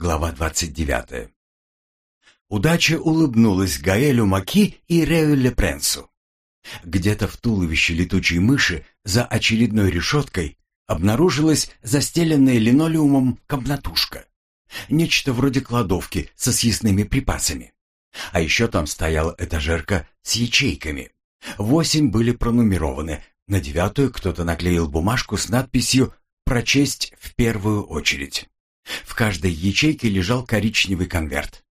Глава 29. Удача улыбнулась Гаэлю Маки и Рею Лепренсу. Где-то в туловище летучей мыши за очередной решеткой обнаружилась застеленная линолеумом комнатушка. Нечто вроде кладовки со съестными припасами. А еще там стояла этажерка с ячейками. Восемь были пронумерованы. На девятую кто-то наклеил бумажку с надписью «Прочесть в первую очередь». В каждой ячейке лежал коричневый конверт.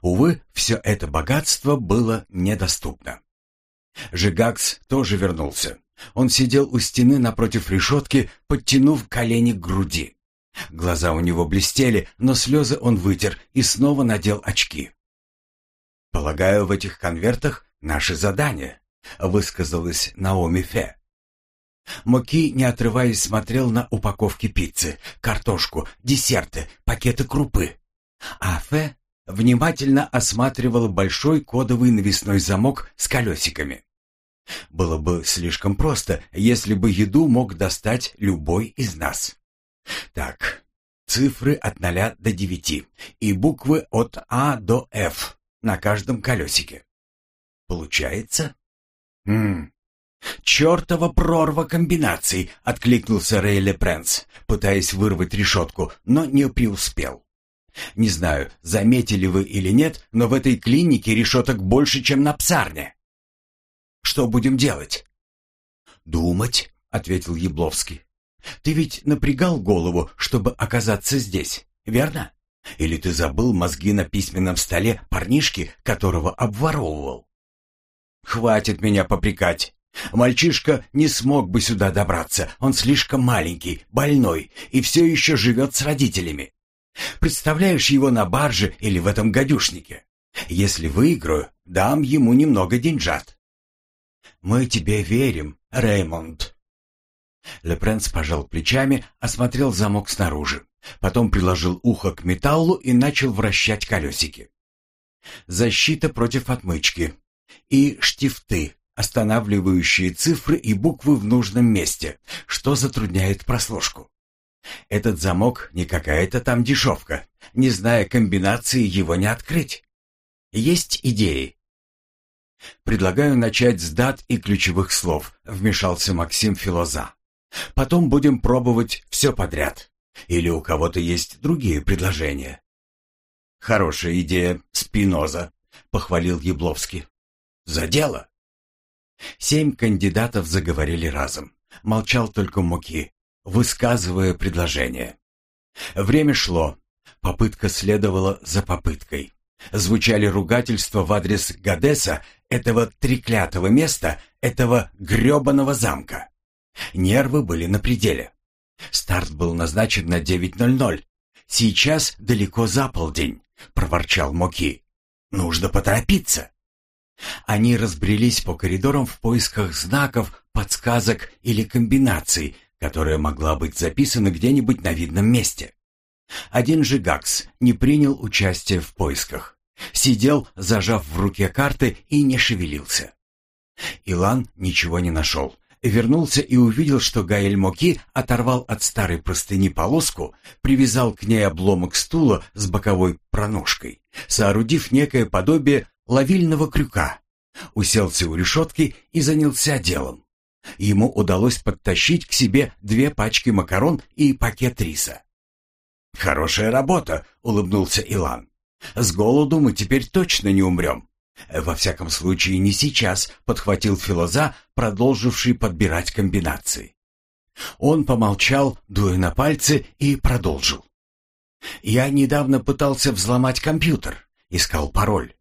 Увы, все это богатство было недоступно. Жигакс тоже вернулся. Он сидел у стены напротив решетки, подтянув колени к груди. Глаза у него блестели, но слезы он вытер и снова надел очки. «Полагаю, в этих конвертах наше задание», — высказалась Наоми Фе. Моки, не отрываясь, смотрел на упаковки пиццы, картошку, десерты, пакеты крупы. А Фе внимательно осматривал большой кодовый навесной замок с колесиками. Было бы слишком просто, если бы еду мог достать любой из нас. Так, цифры от ноля до девяти и буквы от А до Ф на каждом колесике. Получается? Хм. «Чертова прорва комбинаций!» — откликнулся Рейле Прэнс, пытаясь вырвать решетку, но не преуспел. «Не знаю, заметили вы или нет, но в этой клинике решеток больше, чем на псарне. Что будем делать?» «Думать», — ответил Ябловский. «Ты ведь напрягал голову, чтобы оказаться здесь, верно? Или ты забыл мозги на письменном столе парнишки, которого обворовывал?» «Хватит меня попрекать. Мальчишка не смог бы сюда добраться. Он слишком маленький, больной и все еще живет с родителями. Представляешь его на барже или в этом гадюшнике? Если выиграю, дам ему немного деньжат. «Мы тебе верим, Реймонд». Лепренс пожал плечами, осмотрел замок снаружи. Потом приложил ухо к металлу и начал вращать колесики. Защита против отмычки. И штифты, останавливающие цифры и буквы в нужном месте, что затрудняет прослушку. Этот замок не какая-то там дешевка. Не зная комбинации, его не открыть. Есть идеи? «Предлагаю начать с дат и ключевых слов», — вмешался Максим Филоза. «Потом будем пробовать все подряд. Или у кого-то есть другие предложения?» «Хорошая идея, Спиноза», — похвалил Ябловский. «За дело!» Семь кандидатов заговорили разом. Молчал только Муки, высказывая предложение. Время шло. Попытка следовала за попыткой. Звучали ругательства в адрес Гадеса, этого треклятого места, этого грёбаного замка. Нервы были на пределе. Старт был назначен на 9.00. Сейчас далеко за полдень, проворчал Моки. Нужно поторопиться. Они разбрелись по коридорам в поисках знаков, подсказок или комбинаций, которая могла быть записана где-нибудь на видном месте. Один же Гакс не принял участия в поисках. Сидел, зажав в руке карты и не шевелился. Илан ничего не нашел. Вернулся и увидел, что Гаэль Моки оторвал от старой простыни полоску, привязал к ней обломок стула с боковой проножкой, соорудив некое подобие ловильного крюка. Уселся у решетки и занялся делом. Ему удалось подтащить к себе две пачки макарон и пакет риса. «Хорошая работа», — улыбнулся Илан. «С голоду мы теперь точно не умрем». «Во всяком случае, не сейчас», — подхватил Филоза, продолживший подбирать комбинации. Он помолчал, дуя на пальцы, и продолжил. «Я недавно пытался взломать компьютер, искал пароль.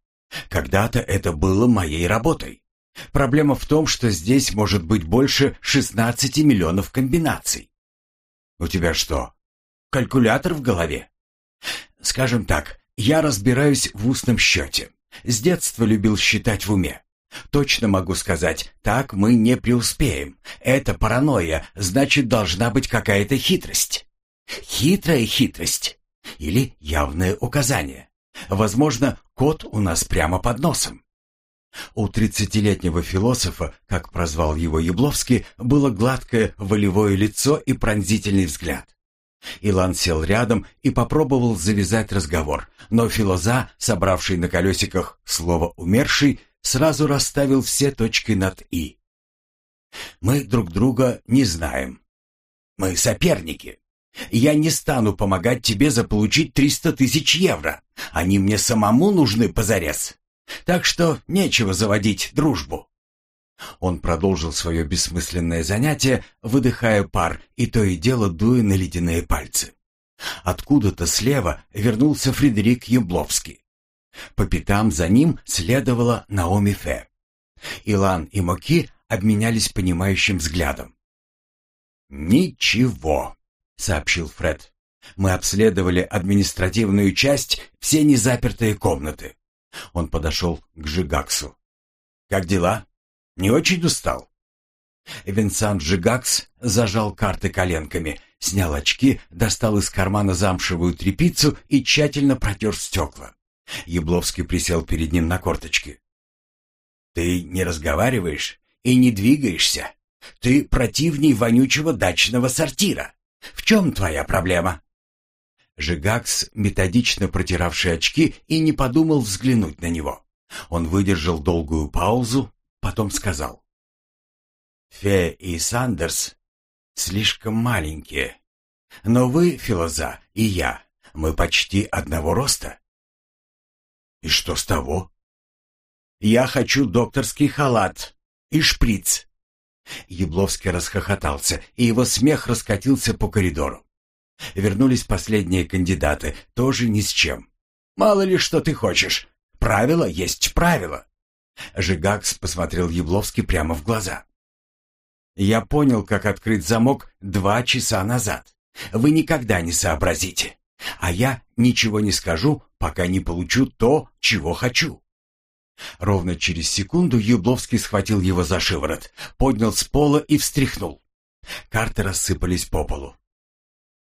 Когда-то это было моей работой. Проблема в том, что здесь может быть больше 16 миллионов комбинаций. У тебя что, Калькулятор в голове. Скажем так, я разбираюсь в устном счете. С детства любил считать в уме. Точно могу сказать, так мы не преуспеем. Это паранойя, значит, должна быть какая-то хитрость. Хитрая хитрость. Или явное указание. Возможно, код у нас прямо под носом. У тридцатилетнего философа, как прозвал его Ябловский, было гладкое волевое лицо и пронзительный взгляд. Илан сел рядом и попробовал завязать разговор, но Филоза, собравший на колесиках слово «умерший», сразу расставил все точки над «и». «Мы друг друга не знаем. Мы соперники. Я не стану помогать тебе заполучить триста тысяч евро. Они мне самому нужны позарез. Так что нечего заводить дружбу». Он продолжил свое бессмысленное занятие, выдыхая пар и то и дело дуя на ледяные пальцы. Откуда-то слева вернулся Фредерик Ябловский. По пятам за ним следовала Наоми Фе. Илан и Моки обменялись понимающим взглядом. «Ничего», — сообщил Фред. «Мы обследовали административную часть, все незапертые комнаты». Он подошел к Жигаксу. «Как дела?» Не очень устал?» Винсант Жигакс зажал карты коленками, снял очки, достал из кармана замшевую тряпицу и тщательно протер стекла. Ябловский присел перед ним на корточки. «Ты не разговариваешь и не двигаешься. Ты противней вонючего дачного сортира. В чем твоя проблема?» Жигакс, методично протиравший очки, и не подумал взглянуть на него. Он выдержал долгую паузу, Потом сказал. «Фе и Сандерс слишком маленькие. Но вы, Филоза, и я, мы почти одного роста». «И что с того?» «Я хочу докторский халат и шприц». Ябловский расхохотался, и его смех раскатился по коридору. Вернулись последние кандидаты, тоже ни с чем. «Мало ли что ты хочешь. Правило есть правило». Жигакс посмотрел Ябловский прямо в глаза. «Я понял, как открыть замок два часа назад. Вы никогда не сообразите. А я ничего не скажу, пока не получу то, чего хочу». Ровно через секунду Ябловский схватил его за шиворот, поднял с пола и встряхнул. Карты рассыпались по полу.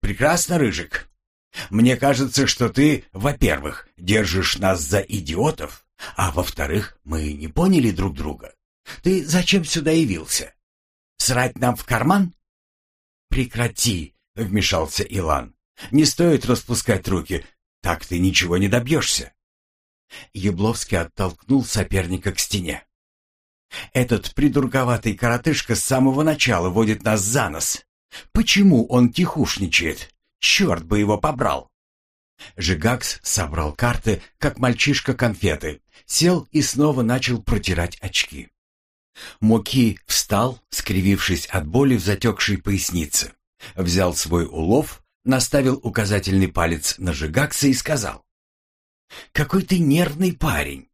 «Прекрасно, Рыжик. Мне кажется, что ты, во-первых, держишь нас за идиотов, а во-вторых, мы не поняли друг друга. Ты зачем сюда явился? Срать нам в карман? Прекрати, вмешался Илан. Не стоит распускать руки, так ты ничего не добьешься. Ябловский оттолкнул соперника к стене. Этот придурковатый коротышка с самого начала водит нас за нос. Почему он тихушничает? Черт бы его побрал! Жигакс собрал карты, как мальчишка конфеты, сел и снова начал протирать очки. Моки встал, скривившись от боли в затекшей пояснице, взял свой улов, наставил указательный палец на Жигакса и сказал. «Какой ты нервный парень!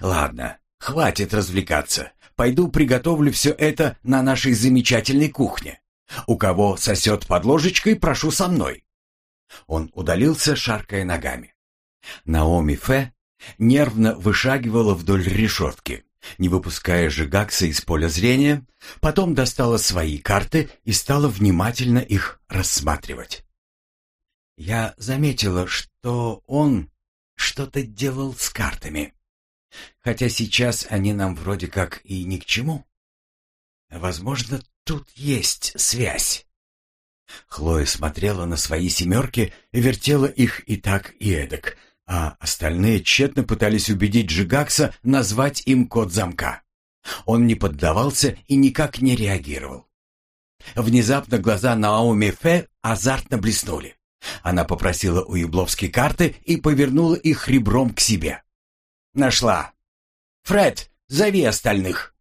Ладно, хватит развлекаться. Пойду приготовлю все это на нашей замечательной кухне. У кого сосет под ложечкой, прошу со мной». Он удалился, шаркая ногами. Наоми Фе нервно вышагивала вдоль решетки, не выпуская Жигакса из поля зрения, потом достала свои карты и стала внимательно их рассматривать. Я заметила, что он что-то делал с картами. Хотя сейчас они нам вроде как и ни к чему. Возможно, тут есть связь. Хлоя смотрела на свои семерки и вертела их и так, и эдак, а остальные тщетно пытались убедить Джигакса назвать им код замка. Он не поддавался и никак не реагировал. Внезапно глаза Наоми Фе азартно блеснули. Она попросила у Ябловски карты и повернула их ребром к себе. «Нашла! Фред, зови остальных!»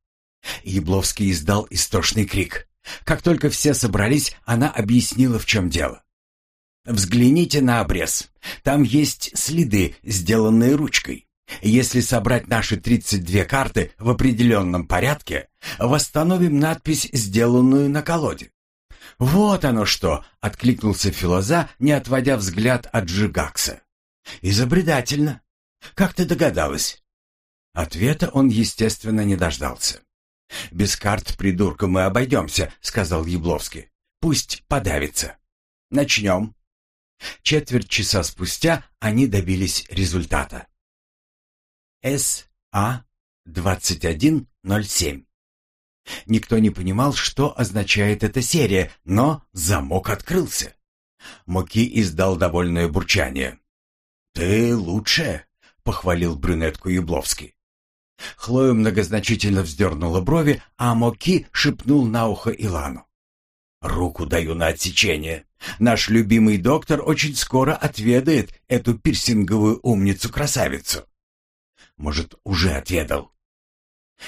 Ябловский издал истошный крик. Как только все собрались, она объяснила, в чем дело. Взгляните на обрез. Там есть следы, сделанные ручкой. Если собрать наши 32 карты в определенном порядке, восстановим надпись, сделанную на колоде. «Вот оно что!» — откликнулся Филоза, не отводя взгляд от Джигакса. «Изобретательно. Как ты догадалась?» Ответа он, естественно, не дождался. «Без карт придурка мы обойдемся», — сказал Ябловский. «Пусть подавится. Начнем». Четверть часа спустя они добились результата. СА-2107. Никто не понимал, что означает эта серия, но замок открылся. Моки издал довольное бурчание. «Ты лучше», — похвалил брюнетку Ябловский. Хлоя многозначительно вздернула брови, а Моки шепнул на ухо Илану. «Руку даю на отсечение. Наш любимый доктор очень скоро отведает эту пирсинговую умницу-красавицу. Может, уже отведал?»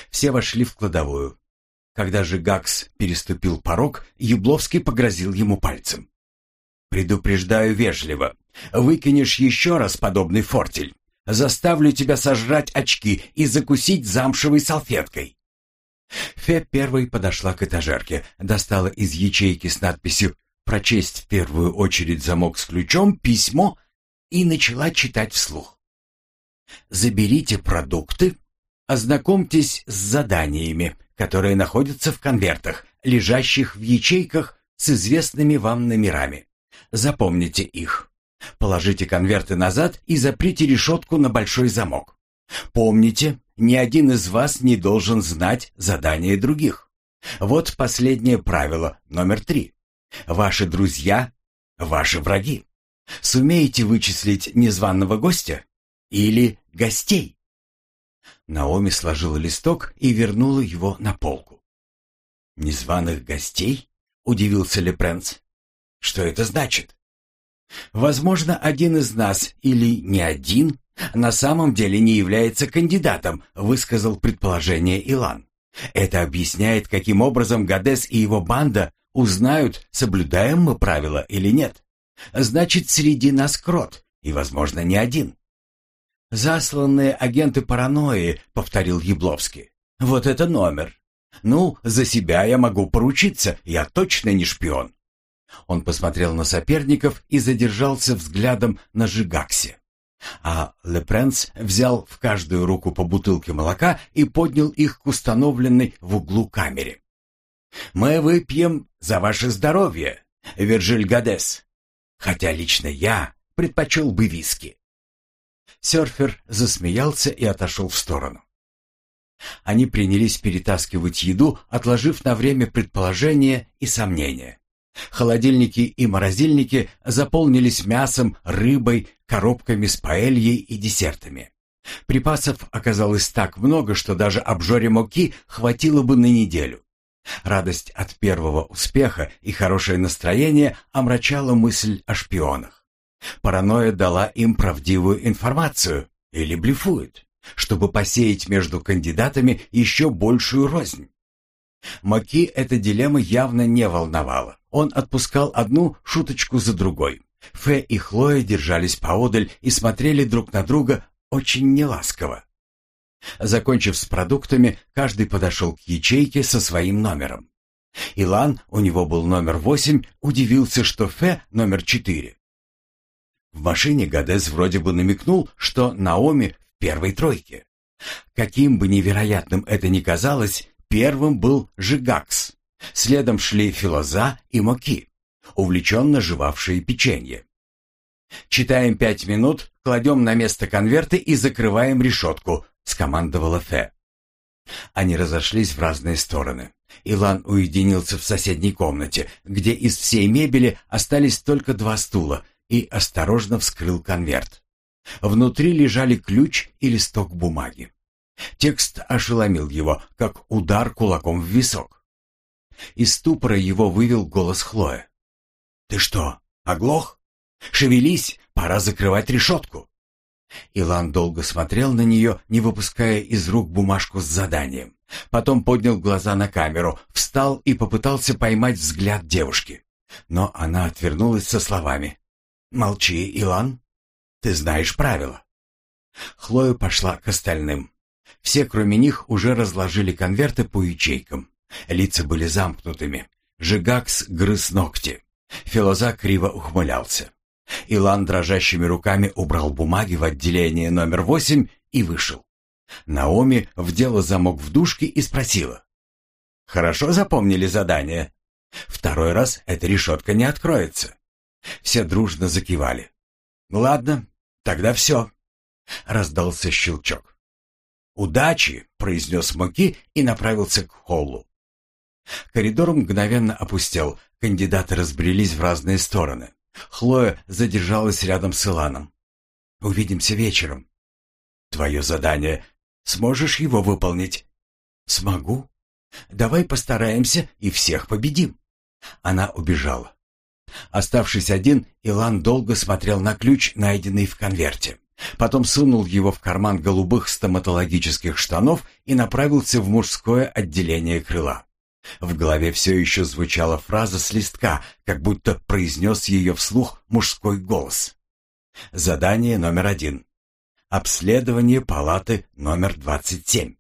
Все вошли в кладовую. Когда же Гакс переступил порог, Ябловский погрозил ему пальцем. «Предупреждаю вежливо. Выкинешь еще раз подобный фортель. Заставлю тебя сожрать очки и закусить замшевой салфеткой». Фе первой подошла к этажерке, достала из ячейки с надписью «Прочесть в первую очередь замок с ключом, письмо» и начала читать вслух. «Заберите продукты, ознакомьтесь с заданиями, которые находятся в конвертах, лежащих в ячейках с известными вам номерами. Запомните их. Положите конверты назад и заприте решетку на большой замок. Помните, ни один из вас не должен знать задания других. Вот последнее правило, номер три. Ваши друзья – ваши враги. Сумеете вычислить незваного гостя или гостей? Наоми сложила листок и вернула его на полку. «Незваных гостей?» — удивился Лепренц. «Что это значит?» «Возможно, один из нас или не один на самом деле не является кандидатом», — высказал предположение Илан. «Это объясняет, каким образом Гадес и его банда узнают, соблюдаем мы правила или нет. Значит, среди нас крот, и, возможно, не один». «Засланные агенты паранойи», — повторил Ябловский. «Вот это номер. Ну, за себя я могу поручиться, я точно не шпион». Он посмотрел на соперников и задержался взглядом на Жигаксе. А Лепренс взял в каждую руку по бутылке молока и поднял их к установленной в углу камере. «Мы выпьем за ваше здоровье, Вержиль Гадес, хотя лично я предпочел бы виски». Серфер засмеялся и отошел в сторону. Они принялись перетаскивать еду, отложив на время предположения и сомнения. Холодильники и морозильники заполнились мясом, рыбой, коробками с паэльей и десертами. Припасов оказалось так много, что даже обжоре муки хватило бы на неделю. Радость от первого успеха и хорошее настроение омрачало мысль о шпионах. Паранойя дала им правдивую информацию или блефует, чтобы посеять между кандидатами еще большую рознь. Маки эта дилемма явно не волновала. Он отпускал одну шуточку за другой. Фе и Хлоя держались поодаль и смотрели друг на друга очень неласково. Закончив с продуктами, каждый подошел к ячейке со своим номером. Илан, у него был номер восемь, удивился, что Фе номер четыре. В машине Гадес вроде бы намекнул, что Наоми в первой тройке. Каким бы невероятным это ни казалось, первым был Жигакс. Следом шли Филоза и Моки, увлеченно жевавшие печенье. «Читаем пять минут, кладем на место конверты и закрываем решетку», — скомандовала Фе. Они разошлись в разные стороны. Илан уединился в соседней комнате, где из всей мебели остались только два стула — и осторожно вскрыл конверт. Внутри лежали ключ и листок бумаги. Текст ошеломил его, как удар кулаком в висок. Из ступора его вывел голос Хлоя. «Ты что, оглох? Шевелись, пора закрывать решетку!» Илан долго смотрел на нее, не выпуская из рук бумажку с заданием. Потом поднял глаза на камеру, встал и попытался поймать взгляд девушки. Но она отвернулась со словами «Молчи, Илан. Ты знаешь правила». Хлоя пошла к остальным. Все, кроме них, уже разложили конверты по ячейкам. Лица были замкнутыми. Жигакс грыз ногти. Филоза криво ухмылялся. Илан дрожащими руками убрал бумаги в отделение номер восемь и вышел. Наоми вдела замок в дужке и спросила. «Хорошо запомнили задание? Второй раз эта решетка не откроется». Все дружно закивали. «Ладно, тогда все», — раздался щелчок. «Удачи!» — произнес Маки и направился к холлу. Коридор мгновенно опустел, кандидаты разбрелись в разные стороны. Хлоя задержалась рядом с Иланом. «Увидимся вечером». «Твое задание. Сможешь его выполнить?» «Смогу. Давай постараемся и всех победим». Она убежала. Оставшись один, Илан долго смотрел на ключ, найденный в конверте. Потом сунул его в карман голубых стоматологических штанов и направился в мужское отделение крыла. В голове все еще звучала фраза с листка, как будто произнес ее вслух мужской голос. Задание номер один. Обследование палаты номер 27.